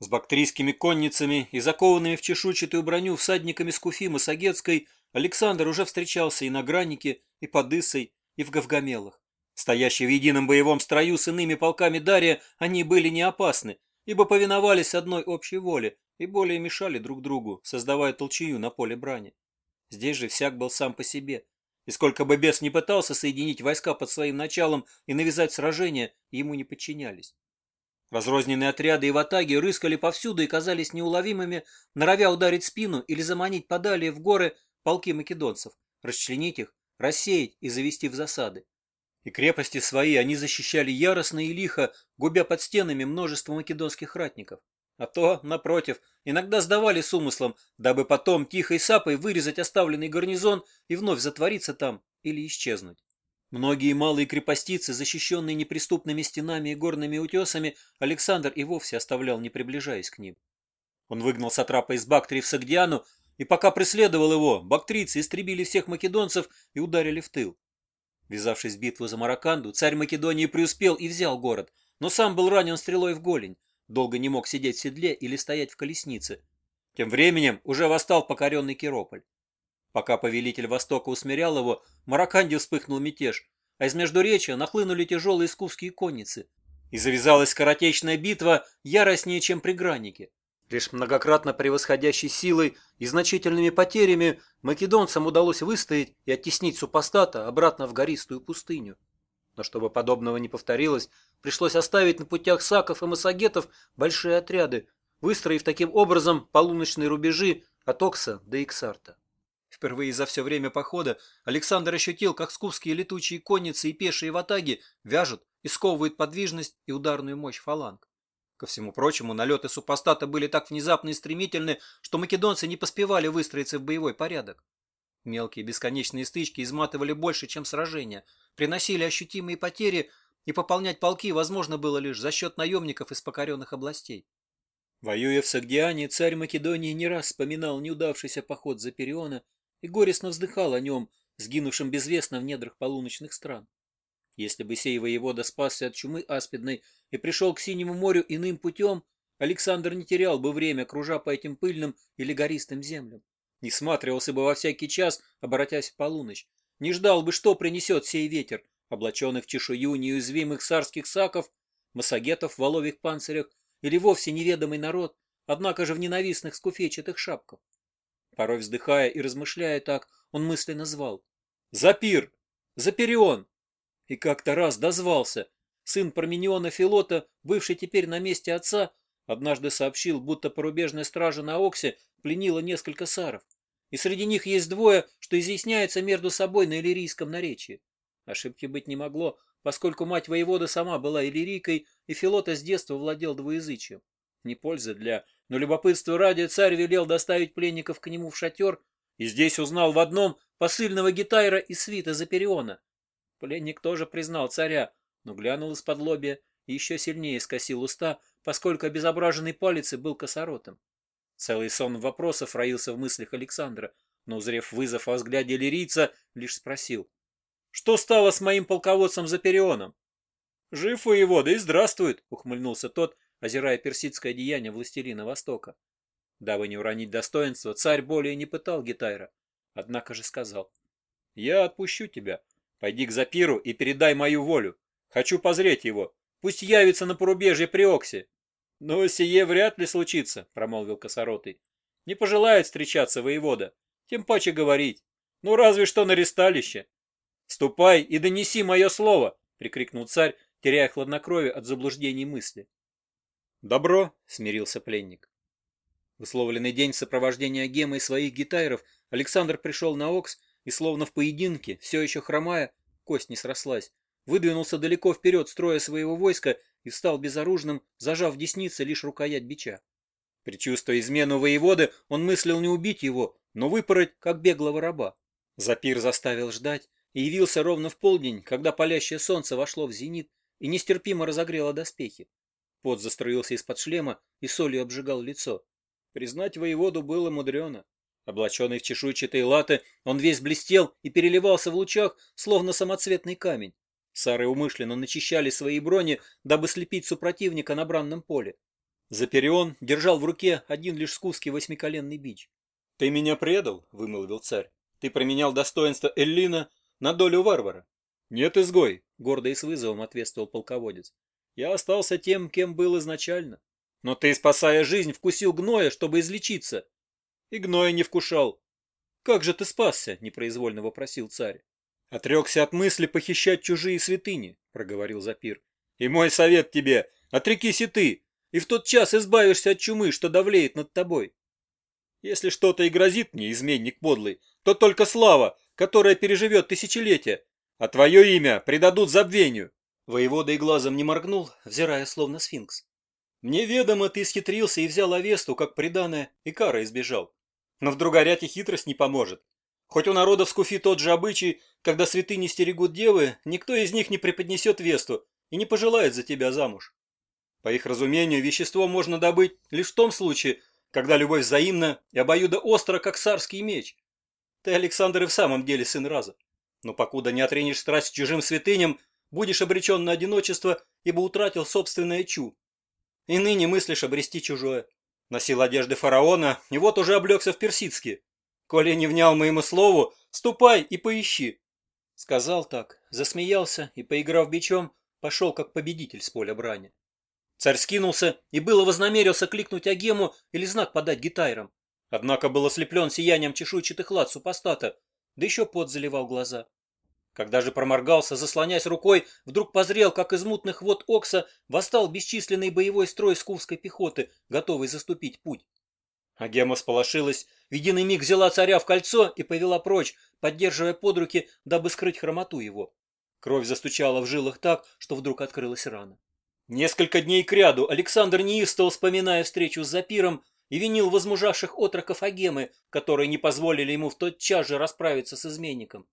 С бактрийскими конницами и закованными в чешуйчатую броню всадниками с Куфимы сагетской Александр уже встречался и на Гранике, и под Иссой, и в Гавгамелах. Стоящие в едином боевом строю с иными полками Дария, они были не опасны, ибо повиновались одной общей воле и более мешали друг другу, создавая толчею на поле брани. Здесь же всяк был сам по себе. И сколько бы бес не пытался соединить войска под своим началом и навязать сражение, ему не подчинялись. Разрозненные отряды и ватаги рыскали повсюду и казались неуловимыми, норовя ударить спину или заманить подалее в горы полки македонцев, расчленить их, рассеять и завести в засады. И крепости свои они защищали яростно и лихо, губя под стенами множество македонских ратников. А то, напротив, иногда сдавали с умыслом, дабы потом тихой сапой вырезать оставленный гарнизон и вновь затвориться там или исчезнуть. Многие малые крепостицы, защищенные неприступными стенами и горными утесами, Александр и вовсе оставлял, не приближаясь к ним. Он выгнал сатрапа из Бактрии в Сагдиану, и пока преследовал его, бактрийцы, истребили всех македонцев и ударили в тыл. Ввязавшись в битву за Мараканду, царь Македонии преуспел и взял город, но сам был ранен стрелой в голень, долго не мог сидеть в седле или стоять в колеснице. Тем временем уже восстал покоренный Кирополь. Пока повелитель Востока усмирял его, в Мараканде вспыхнул мятеж, а из Междуречия нахлынули тяжелые искусские конницы. И завязалась скоротечная битва яростнее, чем при Гранике. Лишь многократно превосходящей силой и значительными потерями македонцам удалось выстоять и оттеснить супостата обратно в гористую пустыню. Но чтобы подобного не повторилось, пришлось оставить на путях саков и массагетов большие отряды, выстроив таким образом полуночные рубежи от Окса до Иксарта. Впервые за все время похода Александр ощутил, как скуфские летучие конницы и пешие ватаги вяжут и сковывают подвижность и ударную мощь фаланг. Ко всему прочему, налеты супостата были так внезапны и стремительны, что македонцы не поспевали выстроиться в боевой порядок. Мелкие бесконечные стычки изматывали больше, чем сражения, приносили ощутимые потери, и пополнять полки возможно было лишь за счет наемников из покоренных областей. Воюя в Сагдиане, царь Македонии не раз вспоминал неудавшийся поход за Периона и горестно вздыхал о нем, сгинувшем безвестно в недрах полуночных стран. Если бы сей воевода спасся от чумы аспидной и пришел к Синему морю иным путем, Александр не терял бы время, кружа по этим пыльным или гористым землям. Не сматривался бы во всякий час, оборотясь в полуночь. Не ждал бы, что принесет сей ветер, облаченный в чешую неуязвимых царских саков, массагетов в воловьих панцирях или вовсе неведомый народ, однако же в ненавистных скуфечатых шапках. Порой вздыхая и размышляя так, он мысленно звал. «Запир! Заперион!» И как-то раз дозвался. Сын Пармениона Филота, бывший теперь на месте отца, однажды сообщил, будто порубежная стража на Оксе пленила несколько саров. И среди них есть двое, что изъясняются между собой на иллирийском наречии. Ошибки быть не могло, поскольку мать воевода сама была иллирийкой, и Филота с детства владел двуязычием. Не польза для но любопытство ради царь велел доставить пленников к нему в шатер и здесь узнал в одном посыльного Гитайра и свита Запериона. Пленник тоже признал царя, но глянул из-под лобья и еще сильнее скосил уста, поскольку обезображенный палец и был косоротом. Целый сон вопросов роился в мыслях Александра, но, узрев вызов во взгляде лирийца, лишь спросил. «Что стало с моим полководцем Заперионом?» «Жив у его, да и здравствует», — ухмыльнулся тот, — озирая персидское деяние властелина Востока. Дабы не уронить достоинство. царь более не пытал Гитайра, однако же сказал. «Я отпущу тебя. Пойди к Запиру и передай мою волю. Хочу позреть его. Пусть явится на порубежье Приоксе». «Но сие вряд ли случится», — промолвил Косоротый. «Не пожелает встречаться воевода, тем паче говорить. Ну, разве что на ресталище». «Ступай и донеси мое слово!» — прикрикнул царь, теряя хладнокровие от заблуждений мысли. «Добро», — смирился пленник. В условленный день сопровождения Гема и своих гитайров Александр пришел на Окс и, словно в поединке, все еще хромая, кость не срослась, выдвинулся далеко вперед строя своего войска и встал безоружным, зажав в деснице лишь рукоять бича. Причувствуя измену воеводы, он мыслил не убить его, но выпороть, как беглого раба. Запир заставил ждать и явился ровно в полдень, когда палящее солнце вошло в зенит и нестерпимо разогрело доспехи. Пот заструился из-под шлема и солью обжигал лицо. Признать воеводу было мудрено. Облаченный в чешуйчатые латы, он весь блестел и переливался в лучах, словно самоцветный камень. Сары умышленно начищали свои брони, дабы слепить супротивника на бранном поле. Заперион держал в руке один лишь скузкий восьмиколенный бич. «Ты меня предал», — вымолвил царь. «Ты променял достоинство Эллина на долю варвара». «Нет, изгой», — гордо и с вызовом ответствовал полководец. Я остался тем, кем был изначально. Но ты, спасая жизнь, вкусил гноя, чтобы излечиться. И гноя не вкушал. Как же ты спасся? непроизвольно вопросил царь. Отрекся от мысли похищать чужие святыни, проговорил Запир. И мой совет тебе, отрекись и ты, и в тот час избавишься от чумы, что давлеет над тобой. Если что-то и грозит мне, изменник подлый, то только слава, которая переживет тысячелетия, а твое имя предадут забвению. Воевода и глазом не моргнул, взирая словно сфинкс. «Мне ведомо, ты схитрился и взял овесту как приданное, и кара избежал. Но вдруг орять и хитрость не поможет. Хоть у народа в Скуфи тот же обычай, когда святыни стерегут девы, никто из них не преподнесет Весту и не пожелает за тебя замуж. По их разумению, вещество можно добыть лишь в том случае, когда любовь взаимна и обоюда остра, как царский меч. Ты, Александр, и в самом деле сын раза. Но покуда не отренишь страсть чужим святыням, будешь обречен на одиночество, ибо утратил собственное чу. И ныне мыслишь обрести чужое. Носил одежды фараона, и вот уже облегся в персидский. Коли не внял моему слову, ступай и поищи. Сказал так, засмеялся и, поиграв бичом, пошел как победитель с поля брани. Царь скинулся и было вознамерился кликнуть Агему или знак подать гитайрам. Однако был ослеплен сиянием чешуйчатых лад супостата, да еще пот заливал глаза. Когда же проморгался, заслоняясь рукой, вдруг позрел, как из мутных вод Окса восстал бесчисленный боевой строй скувской пехоты, готовый заступить путь. Агема сполошилась, в единый миг взяла царя в кольцо и повела прочь, поддерживая под руки, дабы скрыть хромоту его. Кровь застучала в жилах так, что вдруг открылась рана. Несколько дней кряду Александр неистовал, вспоминая встречу с Запиром, и винил возмужавших отроков Агемы, которые не позволили ему в тот час же расправиться с изменником.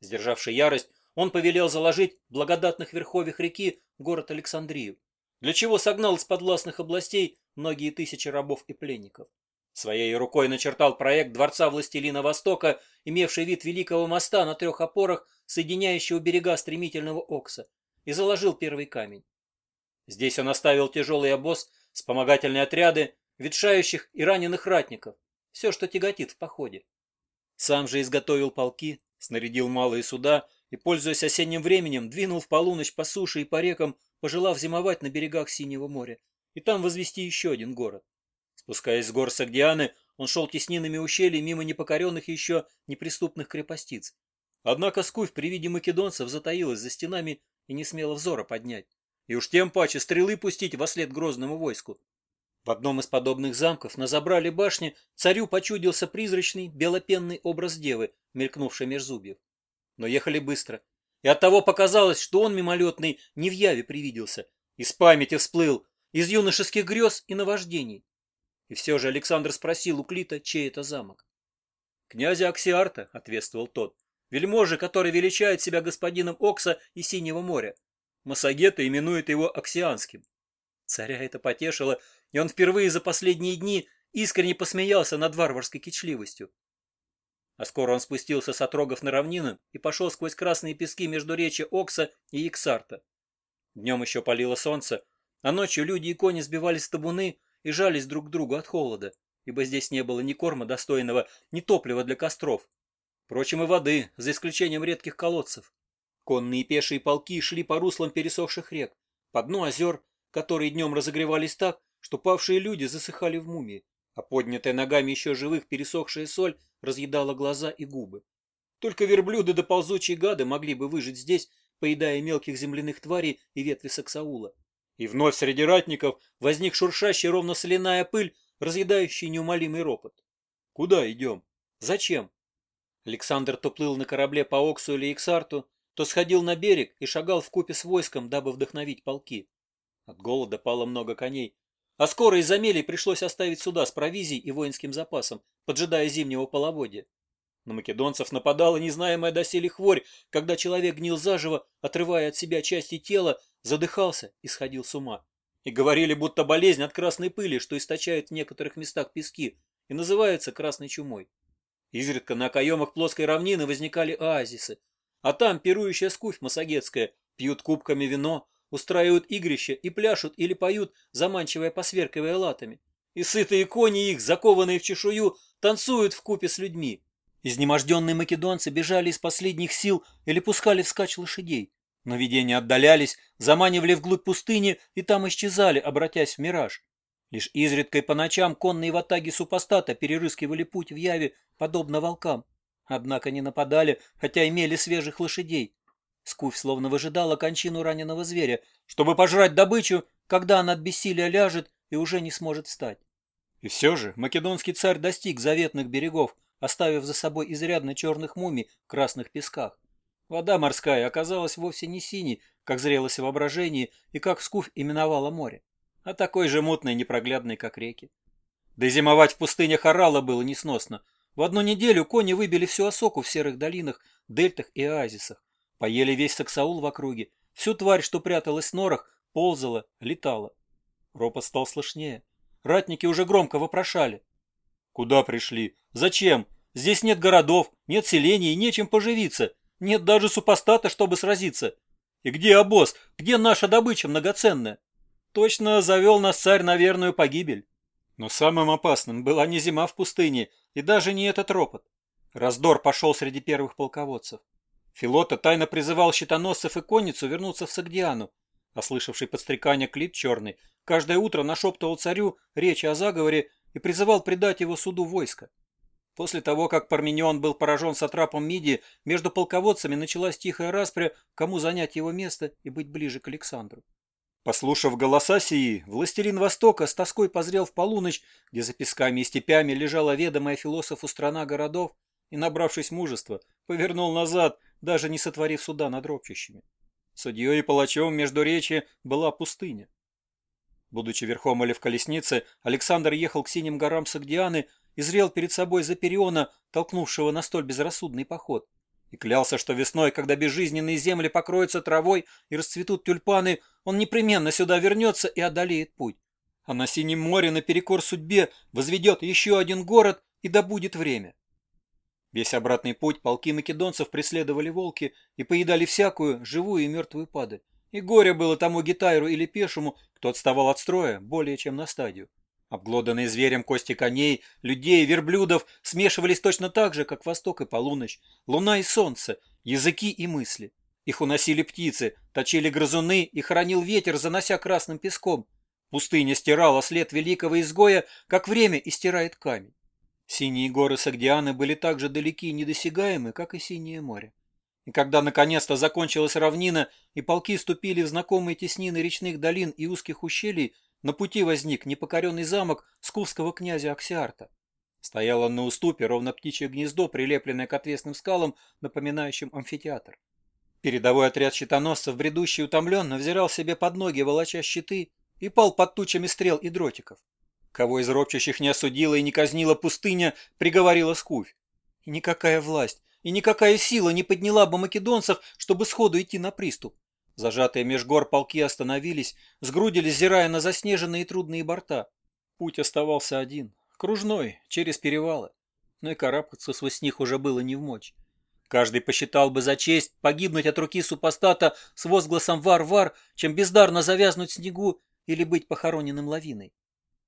Сдержавший ярость, он повелел заложить в благодатных верховьях реки город Александрию, для чего согнал из подвластных областей многие тысячи рабов и пленников. Своей рукой начертал проект Дворца Властелина Востока, имевший вид великого моста на трех опорах, соединяющего берега стремительного Окса, и заложил первый камень. Здесь он оставил тяжелый обоз, вспомогательные отряды, ветшающих и раненых ратников, все, что тяготит в походе. Сам же изготовил полки, Снарядил малые суда и, пользуясь осенним временем, двинул в полуночь по суше и по рекам, пожелав зимовать на берегах Синего моря и там возвести еще один город. Спускаясь с гор Сагдианы, он шел теснинами ущелий мимо непокоренных еще неприступных крепостиц. Однако Скуфь при виде македонцев затаилась за стенами и не смела взора поднять. И уж тем паче стрелы пустить во след грозному войску. В одном из подобных замков на забрали башни царю почудился призрачный белопенный образ девы, мелькнувший меж зубьев. Но ехали быстро. И оттого показалось, что он мимолетный не в яве привиделся. Из памяти всплыл, из юношеских грез и наваждений. И все же Александр спросил у Клита, чей это замок. «Князя Аксиарта», — ответствовал тот, — «вельможи, который величает себя господином Окса и Синего моря. Массагета именует его Аксианским». Царя это потешило, и он впервые за последние дни искренне посмеялся над варварской кичливостью. А скоро он спустился с отрогов на равнину и пошел сквозь красные пески между речи Окса и Иксарта. Днем еще палило солнце, а ночью люди и кони сбивались с табуны и жались друг к другу от холода, ибо здесь не было ни корма достойного, ни топлива для костров. Впрочем, и воды, за исключением редких колодцев. Конные и пешие полки шли по руслам пересохших рек, по дну озер, которые днем разогревались так, что павшие люди засыхали в мумии а поднятая ногами еще живых пересохшая соль разъедала глаза и губы. Только верблюды да ползучие гады могли бы выжить здесь, поедая мелких земляных тварей и ветви саксаула. И вновь среди ратников возник шуршащая ровно соляная пыль, разъедающий неумолимый ропот. Куда идем? Зачем? Александр то плыл на корабле по Оксу или Иксарту, то сходил на берег и шагал в купе с войском, дабы вдохновить полки. От голода пало много коней, а скоро из-за мели пришлось оставить суда с провизией и воинским запасом, поджидая зимнего половодья. На македонцев нападала незнаемая доселе хворь, когда человек гнил заживо, отрывая от себя части тела, задыхался и сходил с ума. И говорили, будто болезнь от красной пыли, что источают в некоторых местах пески, и называется красной чумой. Изредка на окоемах плоской равнины возникали оазисы, а там пирующая скуфь массагетская пьют кубками вино, устраивают игрища и пляшут или поют, заманчивая, посверкивая латами. И сытые кони их, закованные в чешую, танцуют в купе с людьми. Изнеможденные македонцы бежали из последних сил или пускали вскачь лошадей. Но видения отдалялись, заманивали вглубь пустыни и там исчезали, обратясь в мираж. Лишь изредка и по ночам конные ватаги супостата перерыскивали путь в яве, подобно волкам. Однако не нападали, хотя имели свежих лошадей. Скуфь словно выжидала кончину раненого зверя, чтобы пожрать добычу, когда она от бессилия ляжет и уже не сможет встать. И все же македонский царь достиг заветных берегов, оставив за собой изрядно черных мумий в красных песках. Вода морская оказалась вовсе не синей, как зрелось воображение и как Скуф именовала море, а такой же мутной и непроглядной, как реки. Да зимовать в пустынях Орала было несносно. В одну неделю кони выбили всю осоку в серых долинах, дельтах и оазисах. Поели весь Саксаул в округе. Всю тварь, что пряталась в норах, ползала, летала. Ропот стал слышнее. Ратники уже громко вопрошали. «Куда пришли? Зачем? Здесь нет городов, нет селений нечем поживиться. Нет даже супостата, чтобы сразиться. И где обоз? Где наша добыча многоценная? Точно завел нас царь на верную погибель». Но самым опасным была не зима в пустыне и даже не этот ропот. Раздор пошел среди первых полководцев. Филота тайно призывал щитоносцев и конницу вернуться в Сагдиану. Ослышавший подстрекание Клит Черный, каждое утро нашептывал царю речи о заговоре и призывал предать его суду войско. После того, как Парменион был поражен сатрапом Миди, между полководцами началась тихая распря, кому занять его место и быть ближе к Александру. Послушав голоса сии, властелин Востока с тоской позрел в полуночь, где за песками и степями лежала ведомая философу страна городов, и, набравшись мужества, повернул назад, даже не сотворив суда над ропчущими. Судьей и палачом междуречия была пустыня. Будучи верхом или в колеснице, Александр ехал к синим горам Сагдианы и зрел перед собой Запериона, толкнувшего на столь безрассудный поход. И клялся, что весной, когда безжизненные земли покроются травой и расцветут тюльпаны, он непременно сюда вернется и одолеет путь. А на Синем море наперекор судьбе возведет еще один город и добудет время. Весь обратный путь полки македонцев преследовали волки и поедали всякую, живую и мертвую пады. И горе было тому гитайру или пешему, кто отставал от строя более чем на стадию. Обглоданные зверем кости коней, людей, верблюдов смешивались точно так же, как восток и полуночь, луна и солнце, языки и мысли. Их уносили птицы, точили грызуны и хранил ветер, занося красным песком. Пустыня стирала след великого изгоя, как время истирает камень. Синие горы Сагдианы были так же далеки и недосягаемы, как и Синее море. И когда наконец-то закончилась равнина, и полки ступили в знакомые теснины речных долин и узких ущелий, на пути возник непокоренный замок скулского князя Аксиарта. Стоял он на уступе, ровно птичье гнездо, прилепленное к отвесным скалам, напоминающим амфитеатр. Передовой отряд щитоносцев, бредущий утомленно, взирал себе под ноги, волоча щиты, и пал под тучами стрел и дротиков. Кого из ропчащих не осудила и не казнила пустыня, приговорила Скуфь. И никакая власть, и никакая сила не подняла бы македонцев, чтобы сходу идти на приступ. Зажатые меж гор полки остановились, сгрудились, зирая на заснеженные трудные борта. Путь оставался один, кружной, через перевалы. Но и карабкаться с них уже было не в мочь. Каждый посчитал бы за честь погибнуть от руки супостата с возгласом «Вар-вар», чем бездарно завязнуть снегу или быть похороненным лавиной.